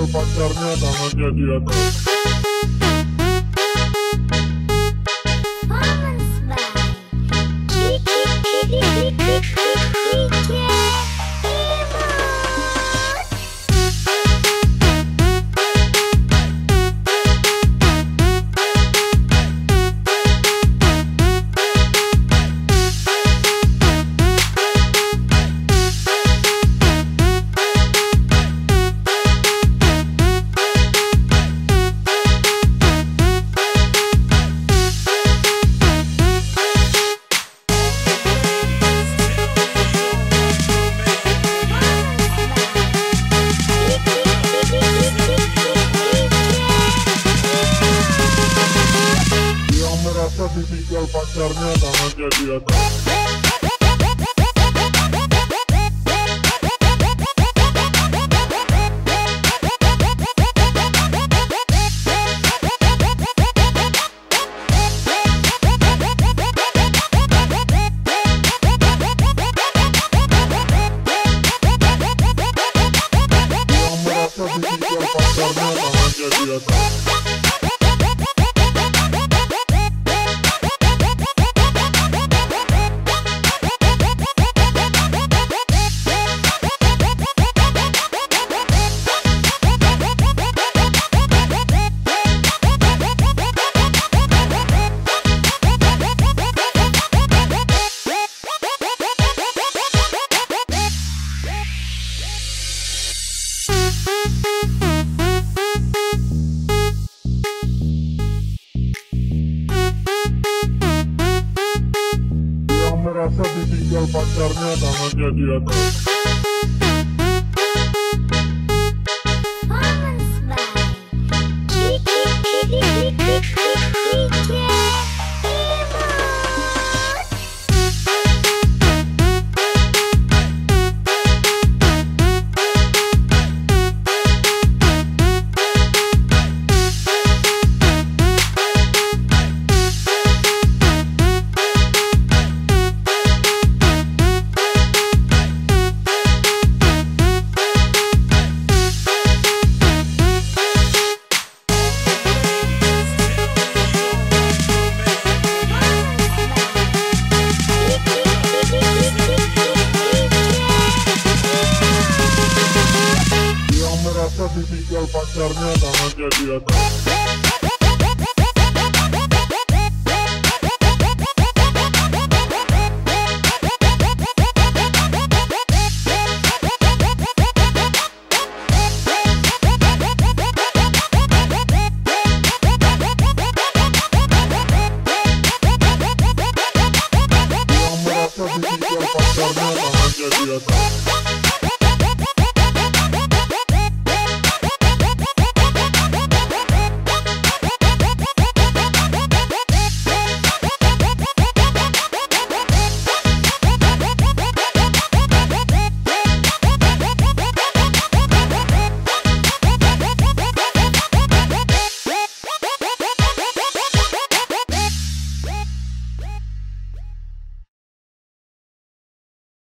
Girl, but you're not a man, you're not. Di atas Yang merasa ditinggal pacarnya tangannya merasa ditinggal pacarnya tangannya di atas Critica al pasarme a